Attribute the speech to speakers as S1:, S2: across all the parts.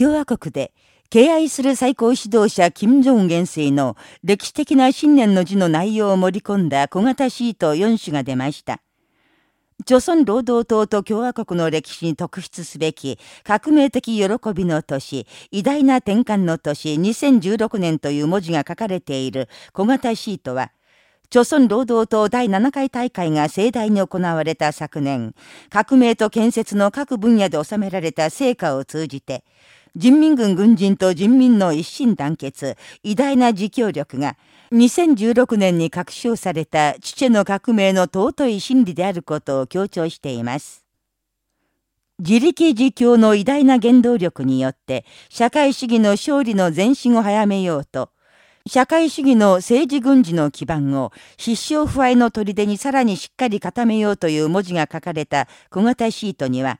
S1: 共和国で、敬愛する最高指導者金正恩元帥の歴史的な信念の字の内容を盛り込んだ小型シート4種が出ました。朝鮮労働党と共和国の歴史に特筆すべき革命的喜びの年、偉大な転換の年2016年という文字が書かれている小型シートは、朝鮮労働党第7回大会が盛大に行われた昨年、革命と建設の各分野で収められた成果を通じて、人民軍軍人と人民の一心団結、偉大な自強力が、2016年に確証された父の革命の尊い真理であることを強調しています。自力自強の偉大な原動力によって、社会主義の勝利の前進を早めようと、社会主義の政治軍事の基盤を必勝不敗の砦にさらにしっかり固めようという文字が書かれた小型シートには、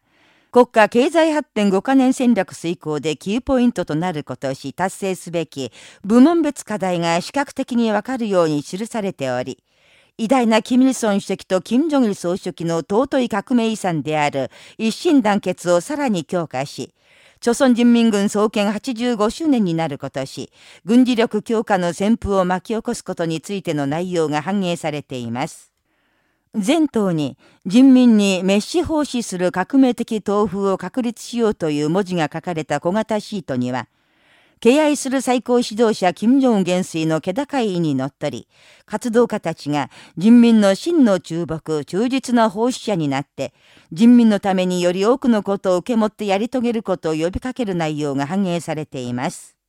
S1: 国家経済発展5カ年戦略遂行でキーポイントとなることをし達成すべき部門別課題が視覚的にわかるように記されており、偉大なキム・イルソン主席とキム・ジョンイル総書記の尊い革命遺産である一心団結をさらに強化し、朝鮮人民軍創建85周年になることし、軍事力強化の旋風を巻き起こすことについての内容が反映されています。全党に人民に滅死奉仕する革命的党風を確立しようという文字が書かれた小型シートには、敬愛する最高指導者金正恩元帥の気高い意にのっとり、活動家たちが人民の真の忠牧、忠実な奉仕者になって、人民のためにより多くのことを受け持ってやり遂げることを呼びかける内容が反映されています。